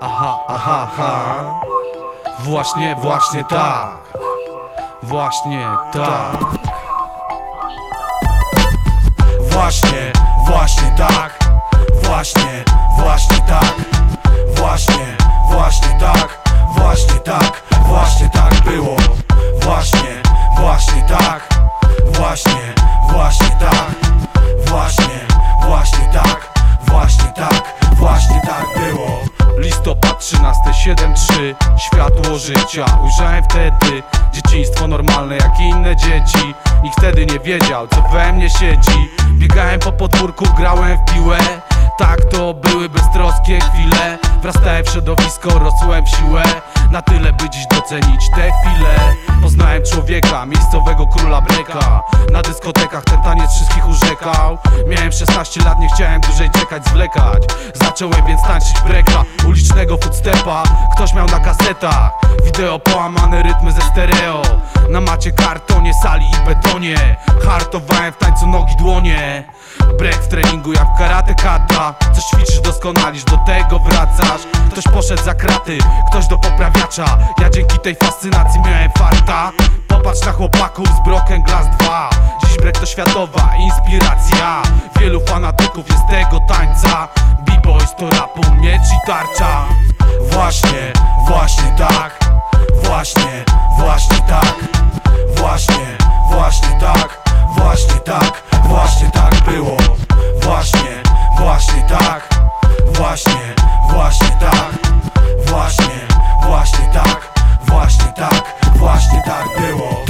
Aha, aha, aha. Właśnie, właśnie tak. Właśnie tak. Właśnie, właśnie tak 7-3 Światło życia. Ujrzałem wtedy Dzieciństwo normalne jak inne dzieci. Nikt wtedy nie wiedział co we mnie siedzi. Biegałem po podwórku, grałem w piłę. Tak to były beztroskie chwile Wrastałem w środowisko, rosłem w siłę. Na tyle by dziś docenić te chwile Poznałem człowieka, miejscowego króla breka. Na dyskotekach ten taniec wszystkich urzekał. Miałem 16 lat, nie chciałem dłużej czekać, zwlekać. Zacząłem więc tańczyć breka, ulicznego footstepa. Ktoś miał na kasetach Wideo połamane rytmy ze stereo. Na macie kartonie, sali i betonie. Hartowałem w tańcu nogi, dłonie treningu jak karate kata. Coś ćwiczysz, doskonalisz, do tego wracasz. Ktoś poszedł za kraty, ktoś do poprawiacza. Ja dzięki tej fascynacji miałem farta. Popatrz na chłopaków z Broken Glass 2 Dziś brek to światowa inspiracja. Wielu fanatyków jest tego tańca. B-boys to rapu, miecz i tarcza. Właśnie, właśnie tak. Właśnie, właśnie tak. Właśnie, właśnie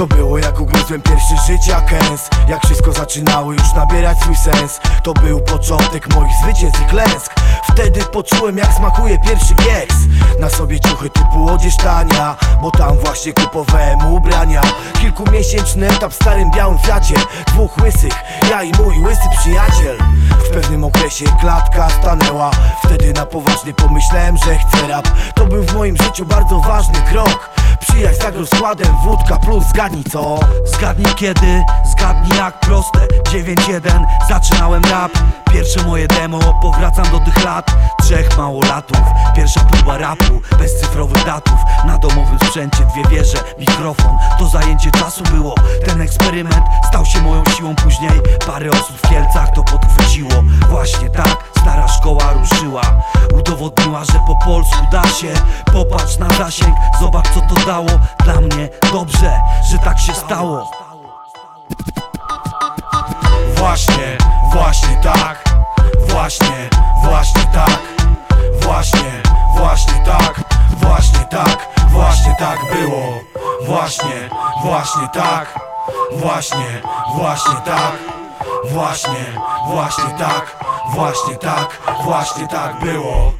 To było jak ugryzłem pierwszy życia kęs Jak wszystko zaczynało już nabierać swój sens. To był początek moich zwycięstw i klęsk. Wtedy poczułem jak smakuje pierwszy kieks. Na sobie ciuchy typu odzież tania Bo tam właśnie kupowałem ubrania. Kilkumiesięczny etap w starym białym Fiacie. Dwóch łysych, ja i mój łysy przyjaciel. W pewnym okresie klatka stanęła. Wtedy na poważnie pomyślałem, że chcę rap. To był w moim życiu bardzo ważny krok Przyjaźń za rozkładem, wódka plus zgadnij co? Zgadnij kiedy, zgadnij jak proste. 9-1, zaczynałem rap. Pierwsze moje demo, powracam do tych lat. Trzech małolatów, pierwsza próba rapu. Bez cyfrowych datów, na domowym sprzęcie Dwie wieże, mikrofon, to zajęcie czasu było. Ten eksperyment stał się moją siłą. Później Parę osób w Kielcach to podchwyciło zasięg, zobacz co to dało Dla mnie. Dobrze, że tak się stało. Właśnie, właśnie tak. Właśnie, właśnie tak. Właśnie, właśnie tak. Właśnie tak, właśnie tak było. Właśnie, właśnie tak. Właśnie, właśnie tak. Właśnie, właśnie tak. Właśnie tak, właśnie tak było